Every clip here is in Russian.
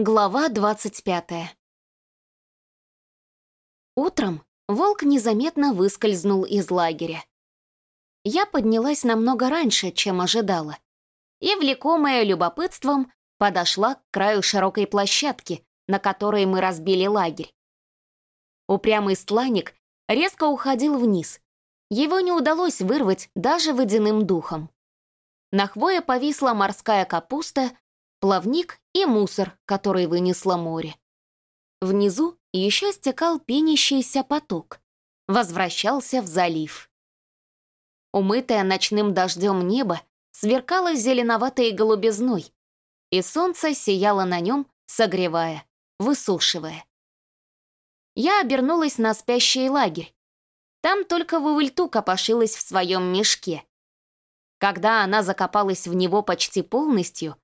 Глава 25 Утром волк незаметно выскользнул из лагеря. Я поднялась намного раньше, чем ожидала, и, влекомая любопытством, подошла к краю широкой площадки, на которой мы разбили лагерь. Упрямый стланник резко уходил вниз. Его не удалось вырвать даже водяным духом. На хвое повисла морская капуста, плавник и мусор, который вынесло море. Внизу еще стекал пенящийся поток, возвращался в залив. Умытое ночным дождем небо сверкало зеленоватой голубизной, и солнце сияло на нем, согревая, высушивая. Я обернулась на спящий лагерь. Там только Вувальту копошилась в своем мешке. Когда она закопалась в него почти полностью,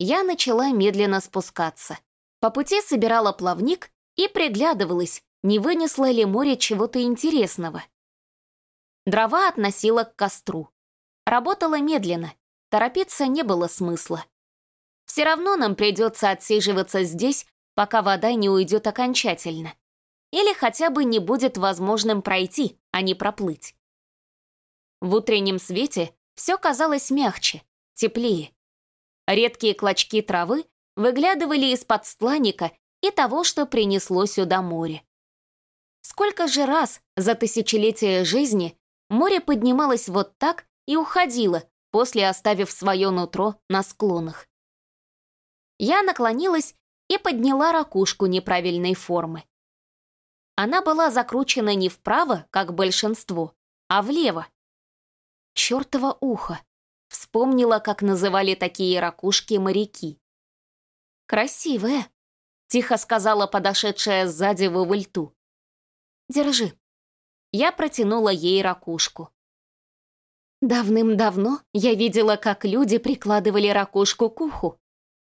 я начала медленно спускаться. По пути собирала плавник и приглядывалась, не вынесло ли море чего-то интересного. Дрова относила к костру. Работала медленно, торопиться не было смысла. Все равно нам придется отсиживаться здесь, пока вода не уйдет окончательно. Или хотя бы не будет возможным пройти, а не проплыть. В утреннем свете все казалось мягче, теплее. Редкие клочки травы выглядывали из-под стланника и того, что принесло сюда море. Сколько же раз за тысячелетия жизни море поднималось вот так и уходило, после оставив свое нутро на склонах. Я наклонилась и подняла ракушку неправильной формы. Она была закручена не вправо, как большинство, а влево. Чёртово ухо. Вспомнила, как называли такие ракушки моряки. «Красивая», — тихо сказала подошедшая сзади в Вывальту. «Держи». Я протянула ей ракушку. Давным-давно я видела, как люди прикладывали ракушку к уху.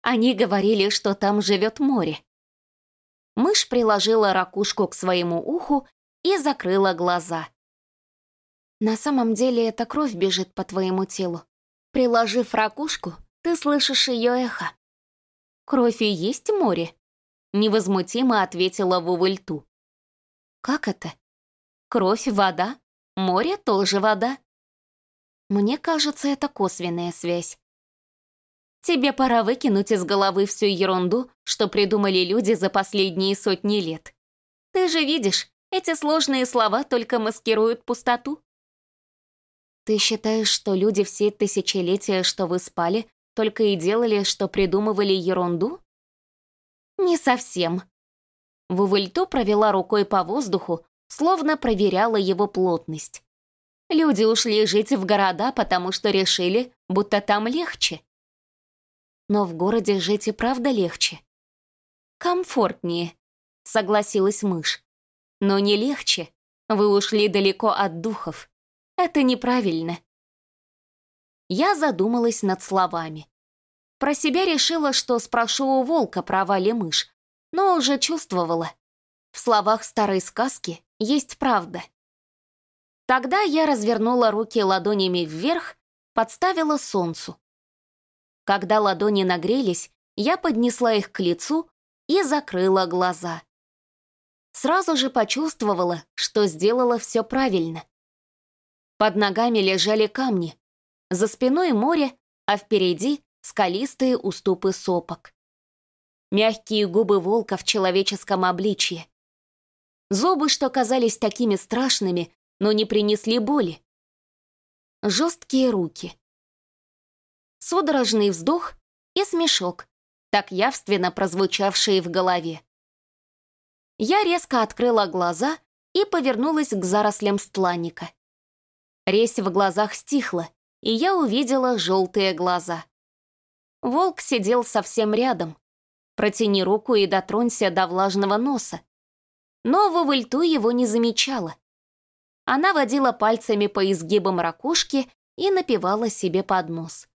Они говорили, что там живет море. Мышь приложила ракушку к своему уху и закрыла глаза. На самом деле это кровь бежит по твоему телу. Приложив ракушку, ты слышишь ее эхо. «Кровь и есть море», — невозмутимо ответила Вувальту. «Как это? Кровь — вода, море — тоже вода». Мне кажется, это косвенная связь. Тебе пора выкинуть из головы всю ерунду, что придумали люди за последние сотни лет. Ты же видишь, эти сложные слова только маскируют пустоту. Ты считаешь, что люди все тысячелетия, что вы спали, только и делали, что придумывали ерунду? Не совсем. Вувальто провела рукой по воздуху, словно проверяла его плотность. Люди ушли жить в города, потому что решили, будто там легче. Но в городе жить и правда легче. Комфортнее, согласилась мышь. Но не легче. Вы ушли далеко от духов. Это неправильно. Я задумалась над словами. Про себя решила, что спрошу у волка, права ли мышь, но уже чувствовала. В словах старой сказки есть правда. Тогда я развернула руки ладонями вверх, подставила солнцу. Когда ладони нагрелись, я поднесла их к лицу и закрыла глаза. Сразу же почувствовала, что сделала все правильно. Под ногами лежали камни, за спиной море, а впереди скалистые уступы сопок. Мягкие губы волка в человеческом обличье. Зубы, что казались такими страшными, но не принесли боли. Жесткие руки. Судорожный вздох и смешок, так явственно прозвучавшие в голове. Я резко открыла глаза и повернулась к зарослям стланника. Резь в глазах стихла, и я увидела желтые глаза. Волк сидел совсем рядом. Протяни руку и дотронься до влажного носа. Но Вавальту его не замечала. Она водила пальцами по изгибам ракушки и напевала себе под нос.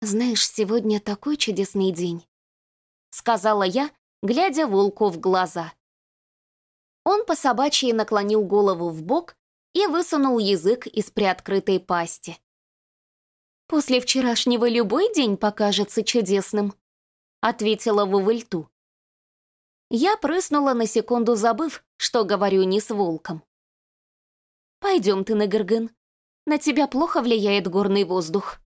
«Знаешь, сегодня такой чудесный день», — сказала я, глядя волку в глаза. Он по собачьи наклонил голову в бок и высунул язык из приоткрытой пасти. «После вчерашнего любой день покажется чудесным». ответила Вувельту. Я прыснула на секунду, забыв, что говорю не с волком. «Пойдем ты на Гыргын. На тебя плохо влияет горный воздух».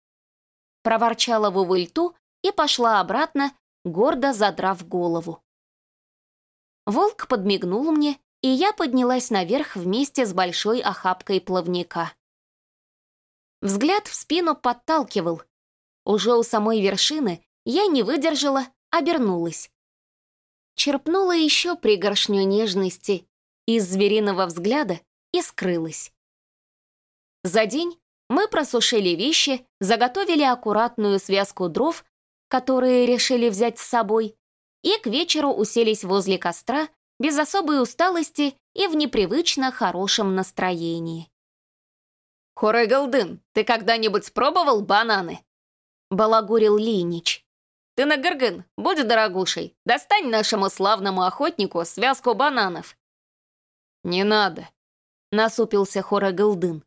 Проворчала Вувельту и пошла обратно, гордо задрав голову. Волк подмигнул мне, и я поднялась наверх вместе с большой охапкой плавника. Взгляд в спину подталкивал. Уже у самой вершины я не выдержала, обернулась. Черпнула еще пригоршню нежности из звериного взгляда и скрылась. За день мы просушили вещи, заготовили аккуратную связку дров, которые решили взять с собой, и к вечеру уселись возле костра без особой усталости и в непривычно хорошем настроении. «Хорыгалдын, ты когда-нибудь пробовал бананы?» — балагурил Линич. «Ты на Гыргын, будь дорогушей, достань нашему славному охотнику связку бананов». «Не надо», — насупился Хорыгалдын.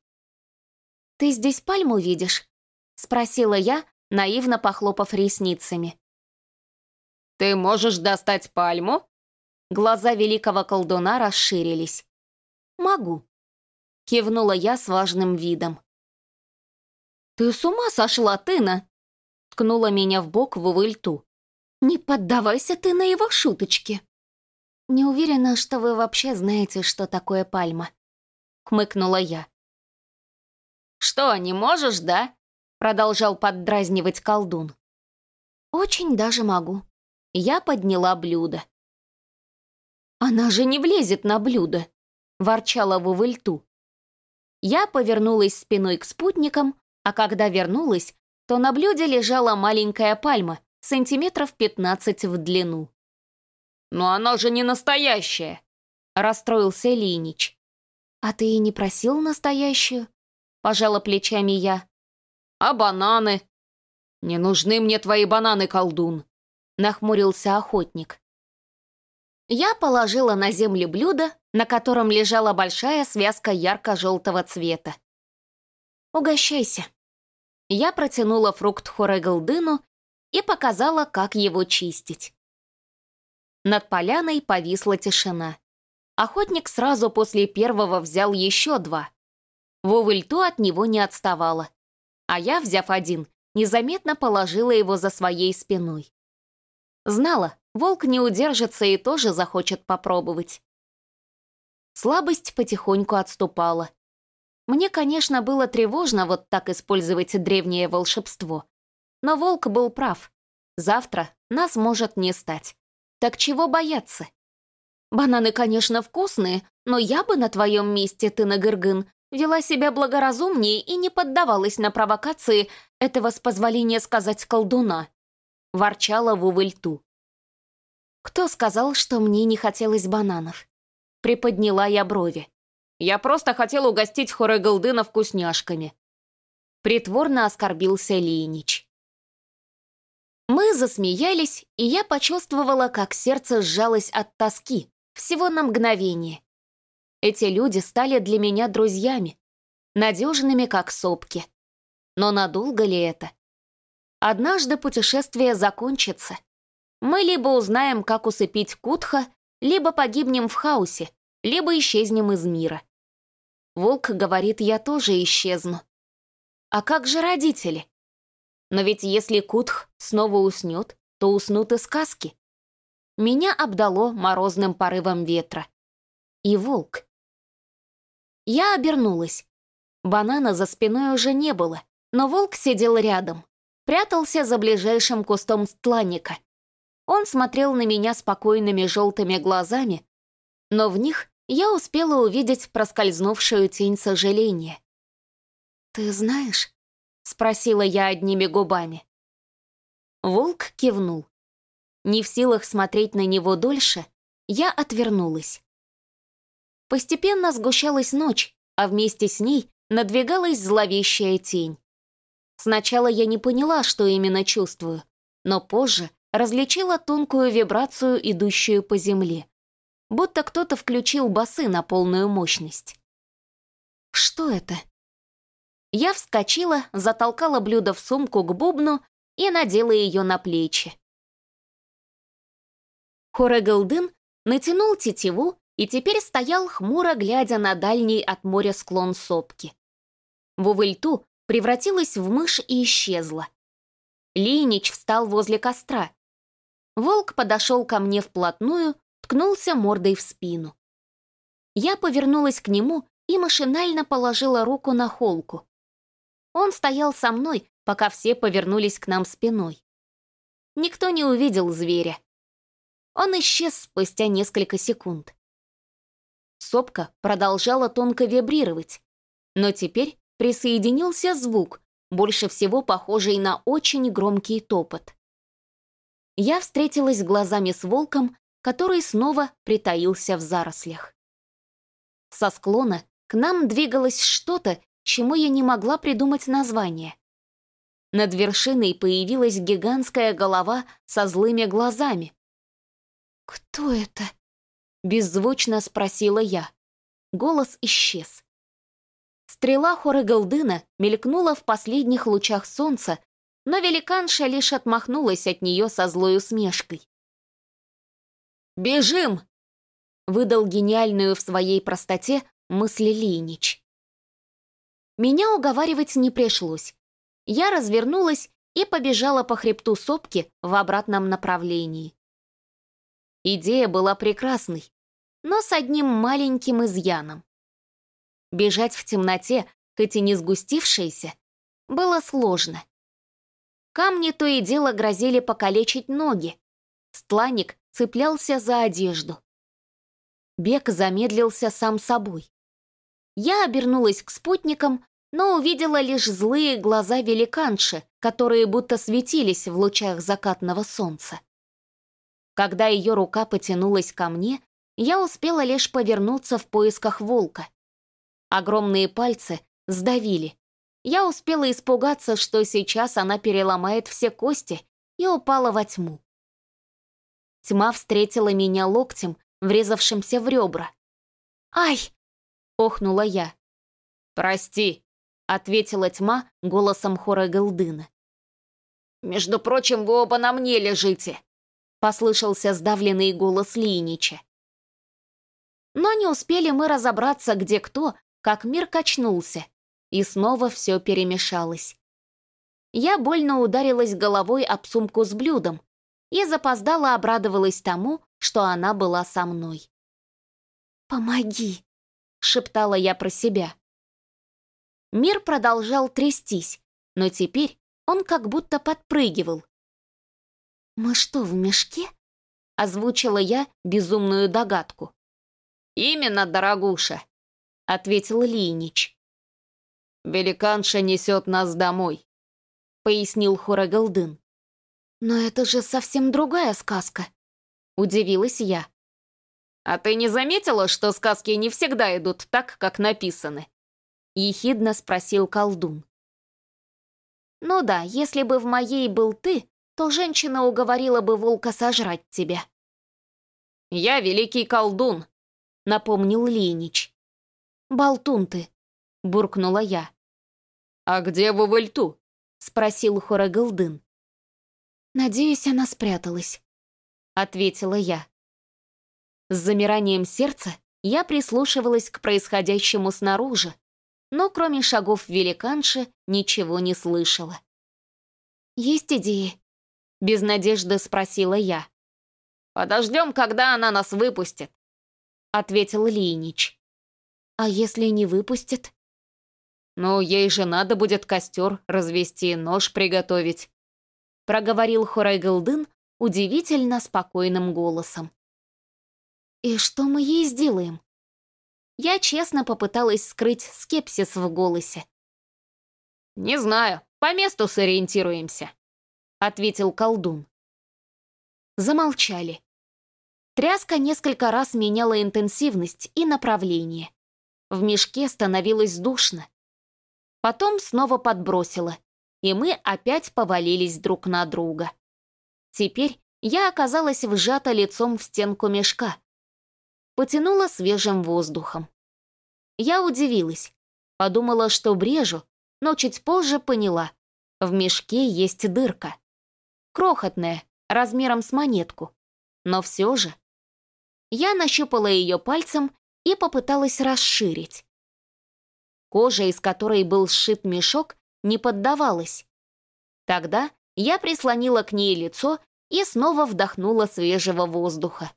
«Ты здесь пальму видишь?» — спросила я, наивно похлопав ресницами. «Ты можешь достать пальму?» Глаза великого колдуна расширились. «Могу», — кивнула я с важным видом. «Ты с ума сошла, Тына?» — ткнула меня в бок в увыльту. «Не поддавайся ты на его шуточки». «Не уверена, что вы вообще знаете, что такое пальма», — хмыкнула я. «Что, не можешь, да?» — продолжал поддразнивать колдун. «Очень даже могу». Я подняла блюдо. «Она же не влезет на блюдо!» — ворчала Вувельту. Я повернулась спиной к спутникам, а когда вернулась, то на блюде лежала маленькая пальма, сантиметров 15 в длину. «Но она же не настоящая!» — расстроился Линич. «А ты и не просил настоящую?» — пожала плечами я. «А бананы?» «Не нужны мне твои бананы, колдун!» — нахмурился охотник. Я положила на землю блюдо, на котором лежала большая связка ярко-желтого цвета. «Угощайся». Я протянула фрукт Хорегалдыну и показала, как его чистить. Над поляной повисла тишина. Охотник сразу после первого взял еще два. Вовыльту от него не отставала. А я, взяв один, незаметно положила его за своей спиной. Знала, волк не удержится и тоже захочет попробовать. Слабость потихоньку отступала. Мне, конечно, было тревожно вот так использовать древнее волшебство. Но волк был прав. Завтра нас может не стать. Так чего бояться? Бананы, конечно, вкусные, но я бы на твоем месте, ты на Гыргын, вела себя благоразумнее и не поддавалась на провокации этого, с позволения сказать, колдуна. Ворчала в увыльту. «Кто сказал, что мне не хотелось бананов?» Приподняла я брови. «Я просто хотел угостить Хорегалдына вкусняшками». Притворно оскорбился Линич. Мы засмеялись, и я почувствовала, как сердце сжалось от тоски, всего на мгновение. Эти люди стали для меня друзьями, надежными, как сопки. Но надолго ли это? Однажды путешествие закончится, мы либо узнаем, как усыпить Кутха, либо погибнем в хаосе, либо исчезнем из мира. Волк говорит, я тоже исчезну. А как же родители? Но ведь если Кутх снова уснет, то уснут и сказки. Меня обдало морозным порывом ветра. И волк. Я обернулась. Банана за спиной уже не было, но волк сидел рядом, прятался за ближайшим кустом стланника — он смотрел на меня спокойными желтыми глазами, но в них я успела увидеть проскользнувшую тень сожаления. «Ты знаешь?» — спросила я одними губами. Волк кивнул. Не в силах смотреть на него дольше, я отвернулась. Постепенно сгущалась ночь, а вместе с ней надвигалась зловещая тень. Сначала я не поняла, что именно чувствую, но позже различила тонкую вибрацию, идущую по земле. Будто кто-то включил басы на полную мощность. Что это? Я вскочила, затолкала блюдо в сумку к бубну и надела ее на плечи. Хорегалдын натянул тетиву и теперь стоял хмуро, глядя на дальний от моря склон сопки. Вувыльту превратилась в мышь и исчезла. Линич встал возле костра. Волк подошел ко мне вплотную, ткнулся мордой в спину. Я повернулась к нему и машинально положила руку на холку. Он стоял со мной, пока все повернулись к нам спиной. Никто не увидел зверя. Он исчез спустя несколько секунд. Сопка продолжала тонко вибрировать, но теперь присоединился звук, больше всего похожий на очень громкий топот. Я встретилась глазами с волком, который снова притаился в зарослях. Со склона к нам двигалось что-то, чему я не могла придумать название. Над вершиной появилась гигантская голова со злыми глазами. «Кто это?» — беззвучно спросила я. Голос исчез. Стрела Хорегалдына мелькнула в последних лучах солнца, но великанша лишь отмахнулась от нее со злой усмешкой. «Бежим!» — выдал гениальную в своей простоте мысли Линич. Меня уговаривать не пришлось. Я развернулась и побежала по хребту сопки в обратном направлении. Идея была прекрасной, но с одним маленьким изъяном. Бежать в темноте, хоть и не сгустившейся, было сложно. Камни то и дело грозили покалечить ноги. Стланник цеплялся за одежду. Бег замедлился сам собой. Я обернулась к спутникам, но увидела лишь злые глаза великанши, которые будто светились в лучах закатного солнца. Когда ее рука потянулась ко мне, я успела лишь повернуться в поисках волка. Огромные пальцы сдавили. Я успела испугаться, что сейчас она переломает все кости и упала во тьму. Тьма встретила меня локтем, врезавшимся в ребра. «Ай!» — охнула я. «Прости», ответила тьма голосом хора Галдына. «Между прочим, вы оба на мне лежите», — послышался сдавленный голос Линича. Но не успели мы разобраться, где кто, как мир качнулся, и снова все перемешалось. Я больно ударилась головой об сумку с блюдом и запоздала обрадовалась тому, что она была со мной. «Помоги», — шептала я про себя. Мир продолжал трястись, но теперь он как будто подпрыгивал. «Мы что, в мешке?» — озвучила я безумную догадку. «Именно, дорогуша», — ответил Линич. «Великанша несет нас домой», — пояснил Хорогалдын. «Но это же совсем другая сказка», — удивилась я. «А ты не заметила, что сказки не всегда идут так, как написаны?» — ехидно спросил колдун. «Ну да, если бы в моей был ты, то женщина уговорила бы волка сожрать тебя». «Я великий колдун», — напомнил Ленич. «Болтун ты», — буркнула я. «А где Вувальту?» — спросил Хорагалдын. «Надеюсь, она спряталась», — ответила я. С замиранием сердца я прислушивалась к происходящему снаружи, но кроме шагов великанши ничего не слышала. «Есть идеи?» — без надежды спросила я. «Подождем, когда она нас выпустит», — ответил Линич. «А если не выпустит?» «Ну, ей же надо будет костер развести, нож приготовить», — проговорил Хорайгалдын удивительно спокойным голосом. «И что мы ей сделаем?» Я честно попыталась скрыть скепсис в голосе. «Не знаю, по месту сориентируемся», — ответил колдун. Замолчали. Тряска несколько раз меняла интенсивность и направление. В мешке становилось душно. Потом снова подбросила, и мы опять повалились друг на друга. Теперь я оказалась вжата лицом в стенку мешка, потянуло свежим воздухом. Я удивилась, подумала, что брежу, но чуть позже поняла. В мешке есть дырка. Крохотная, размером с монетку. но все же. Я нащупала ее пальцем и попыталась расширить. Кожа, из которой был сшит мешок, не поддавалась. Тогда я прислонила к ней лицо и снова вдохнула свежего воздуха.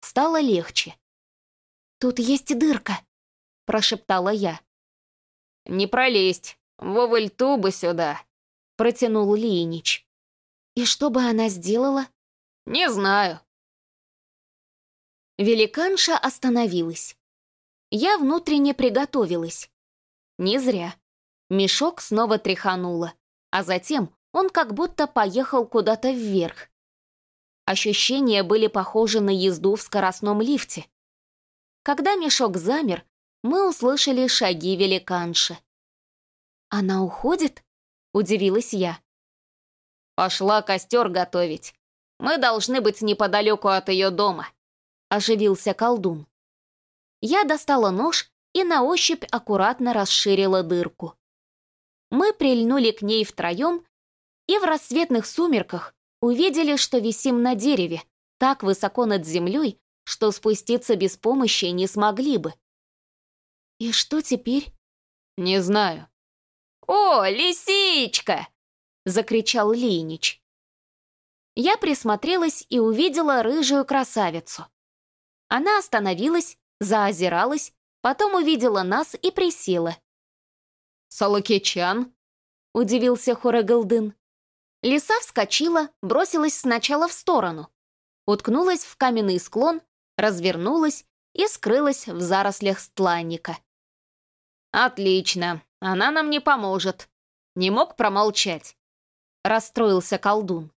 Стало легче. «Тут есть дырка», — прошептала я. «Не пролезть, воваль тубы сюда», — протянул Линич. «И что бы она сделала?» «Не знаю». Великанша остановилась. Я внутренне приготовилась. Не зря. Мешок снова тряхануло, а затем он как будто поехал куда-то вверх. Ощущения были похожи на езду в скоростном лифте. Когда мешок замер, мы услышали шаги великанши. «Она уходит?» — удивилась я. «Пошла костер готовить. Мы должны быть неподалеку от ее дома», — оживился колдун. Я достала нож и на ощупь аккуратно расширила дырку. Мы прильнули к ней втроем и в рассветных сумерках увидели, что висим на дереве, так высоко над землей, что спуститься без помощи не смогли бы. «И что теперь?» «Не знаю». «О, лисичка!» — закричал Линич. Я присмотрелась и увидела рыжую красавицу. Она остановилась, заозиралась, потом увидела нас и присела. «Салакичан?» — удивился Хорагалдын. Лиса вскочила, бросилась сначала в сторону, уткнулась в каменный склон, развернулась и скрылась в зарослях стланника. «Отлично, она нам не поможет. Не мог промолчать», — расстроился колдун.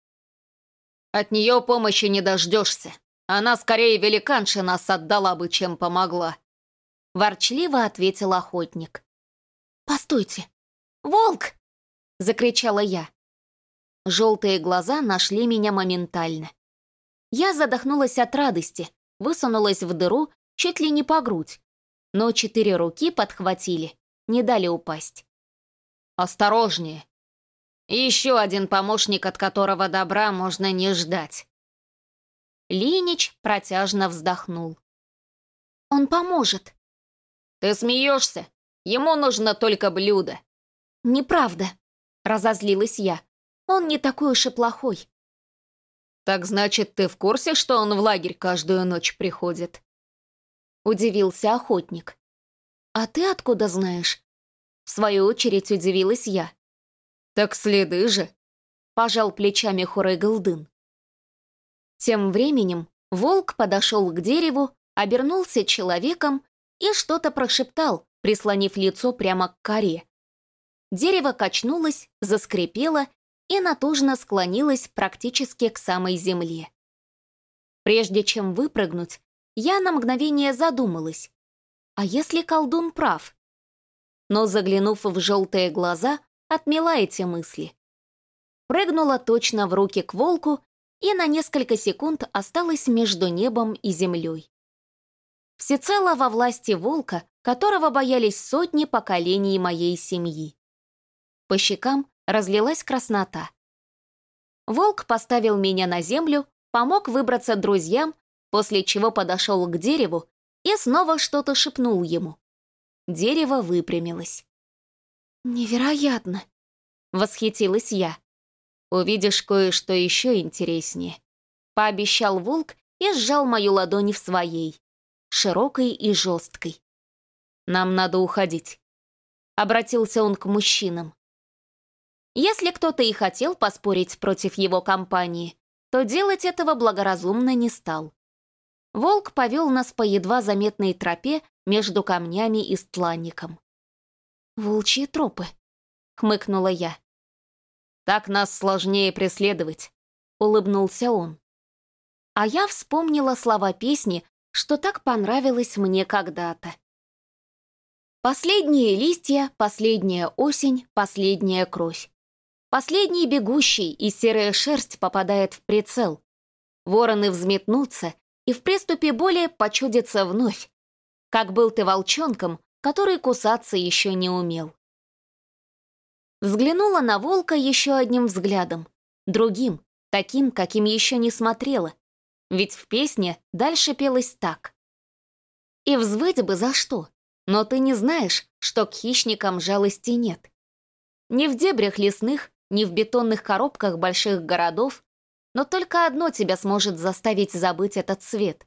«От нее помощи не дождешься. Она скорее великанша нас отдала бы, чем помогла», — ворчливо ответил охотник. «Постойте! Волк!» — закричала я. Желтые глаза нашли меня моментально. Я задохнулась от радости, высунулась в дыру чуть ли не по грудь, но четыре руки подхватили, не дали упасть. «Осторожнее! Еще один помощник, от которого добра можно не ждать!» Линич протяжно вздохнул. «Он поможет!» «Ты смеешься? Ему нужно только блюдо!» «Неправда!» — разозлилась я. Он не такой уж и плохой. «Так значит, ты в курсе, что он в лагерь каждую ночь приходит?» Удивился охотник. «А ты откуда знаешь?» В свою очередь удивилась я. «Так следы же!» Пожал плечами Хорейгалдын. Тем временем волк подошел к дереву, обернулся человеком и что-то прошептал, прислонив лицо прямо к коре. Дерево качнулось, заскрипело и натужно склонилась практически к самой земле. Прежде чем выпрыгнуть, я на мгновение задумалась, а если колдун прав? Но заглянув в желтые глаза, отмела эти мысли. Прыгнула точно в руки к волку и на несколько секунд осталась между небом и землей. Всецело во власти волка, которого боялись сотни поколений моей семьи. По щекам разлилась краснота. Волк поставил меня на землю, помог выбраться друзьям, после чего подошел к дереву и снова что-то шепнул ему. Дерево выпрямилось. «Невероятно!» — восхитилась я. «Увидишь кое-что еще интереснее», — пообещал волк и сжал мою ладонь в своей, широкой и жесткой. «Нам надо уходить», — обратился он к мужчинам. Если кто-то и хотел поспорить против его компании, то делать этого благоразумно не стал. Волк повел нас по едва заметной тропе между камнями и стланником. «Волчьи тропы», — хмыкнула я. «Так нас сложнее преследовать», — улыбнулся он. А я вспомнила слова песни, что так понравилось мне когда-то. Последние листья, последняя осень, последняя кровь. Последний бегущий, и серая шерсть попадает в прицел. Вороны взметнутся, и в приступе боли почудится вновь. Как был ты волчонком, который кусаться еще не умел. Взглянула на волка еще одним взглядом. Другим, таким, каким еще не смотрела. Ведь в песне дальше пелось так. «И взвыть бы за что, но ты не знаешь, что к хищникам жалости нет. Ни в дебрях лесных, ни в бетонных коробках больших городов, но только одно тебя сможет заставить забыть этот свет.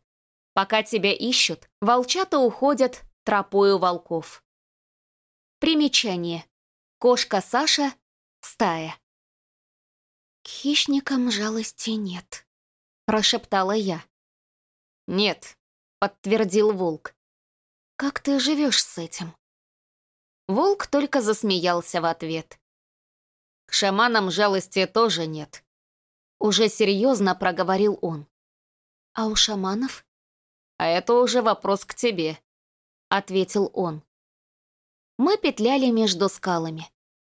Пока тебя ищут, волчата уходят тропою волков. Примечание. Кошка Саша — стая. «К хищникам жалости нет», — прошептала я. «Нет», — подтвердил волк. «Как ты живешь с этим?» Волк только засмеялся в ответ. «К шаманам жалости тоже нет», — уже серьезно проговорил он. «А у шаманов?» «А это уже вопрос к тебе», — ответил он. Мы петляли между скалами,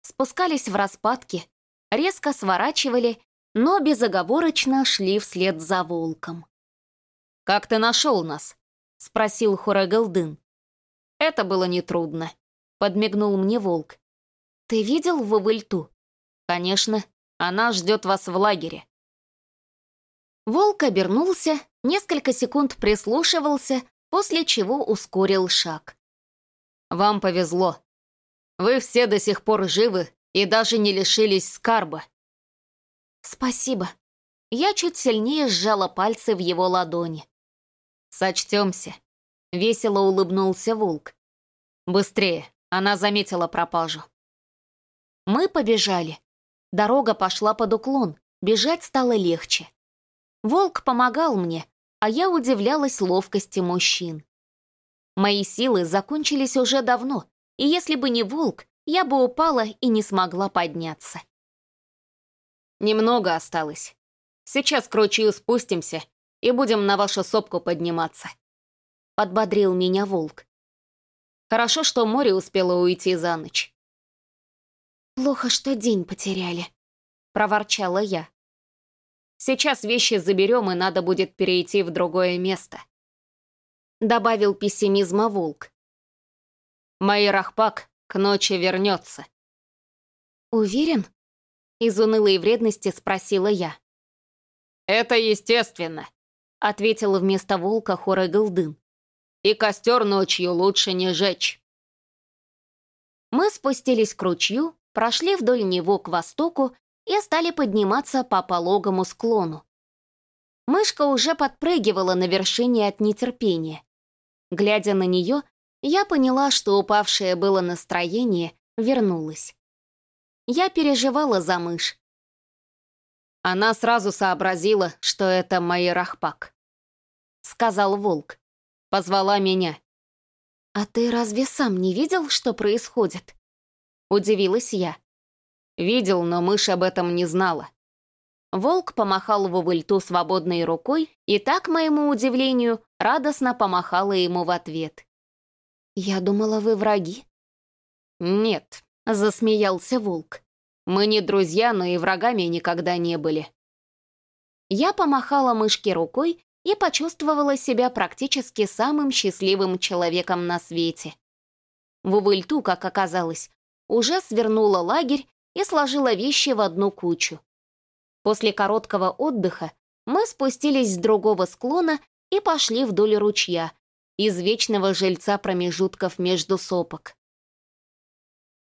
спускались в распадки, резко сворачивали, но безоговорочно шли вслед за волком. «Как ты нашел нас?» — спросил Хурагалдын. «Это было нетрудно», — подмигнул мне волк. «Ты видел Вавыльту?» «Конечно, она ждет вас в лагере». Волк обернулся, несколько секунд прислушивался, после чего ускорил шаг. Вам повезло. Вы все до сих пор живы и даже не лишились скарба. Спасибо. Я чуть сильнее сжала пальцы в его ладони. Сочтемся. Весело улыбнулся волк. Быстрее, она заметила пропажу. Мы побежали. Дорога пошла под уклон, бежать стало легче. Волк помогал мне, а я удивлялась ловкости мужчин. Мои силы закончились уже давно, и если бы не волк, я бы упала и не смогла подняться. Немного осталось. Сейчас к ручью спустимся и будем на вашу сопку подниматься. Подбодрил меня волк. Хорошо, что море успело уйти за ночь. Плохо, что день потеряли, проворчала я. Сейчас вещи заберем, и надо будет перейти в другое место добавил пессимизма волк. Майрахпак к ночи вернется. Уверен? Из унылой вредности спросила я. Это естественно, ответил вместо волка Хоры Голдын. И костер ночью лучше не жечь. Мы спустились к ручью, прошли вдоль него к востоку и стали подниматься по пологому склону. Мышка уже подпрыгивала на вершине от нетерпения. Глядя на нее, я поняла, что упавшее было настроение вернулось. Я переживала за мышь. Она сразу сообразила, что это Майрахпак. Сказал волк. Позвала меня. «А ты разве сам не видел, что происходит?» Удивилась я. Видел, но мышь об этом не знала. Волк помахал Вувыльту свободной рукой и так, моему удивлению, радостно помахала ему в ответ. «Я думала, вы враги?» «Нет», — засмеялся волк. «Мы не друзья, но и врагами никогда не были». Я помахала мышке рукой и почувствовала себя практически самым счастливым человеком на свете. Вувыльту, как оказалось, уже свернула лагерь и сложила вещи в одну кучу. После короткого отдыха мы спустились с другого склона и пошли вдоль ручья, из вечного жильца промежутков между сопок.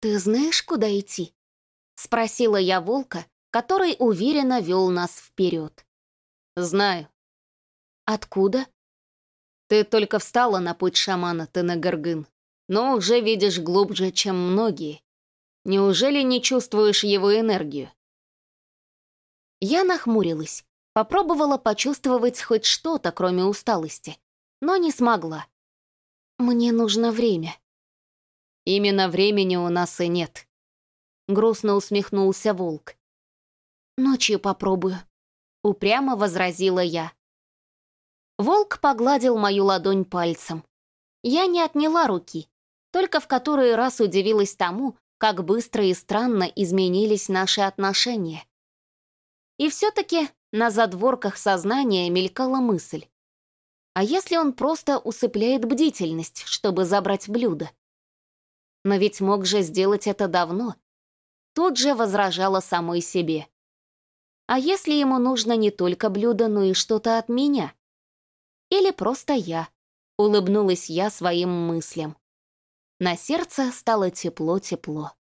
«Ты знаешь, куда идти?» — спросила я волка, который уверенно вел нас вперед. «Знаю». «Откуда?» «Ты только встала на путь шамана, ты на Горгын, но уже видишь глубже, чем многие. Неужели не чувствуешь его энергию?» Я нахмурилась, попробовала почувствовать хоть что-то, кроме усталости, но не смогла. Мне нужно время. Именно времени у нас и нет. Грустно усмехнулся волк. Ночью попробую. Упрямо возразила я. Волк погладил мою ладонь пальцем. Я не отняла руки, только в который раз удивилась тому, как быстро и странно изменились наши отношения. И все-таки на задворках сознания мелькала мысль. А если он просто усыпляет бдительность, чтобы забрать блюдо? Но ведь мог же сделать это давно. Тут же возражала самой себе. А если ему нужно не только блюдо, но и что-то от меня? Или просто я? Улыбнулась я своим мыслям. На сердце стало тепло-тепло.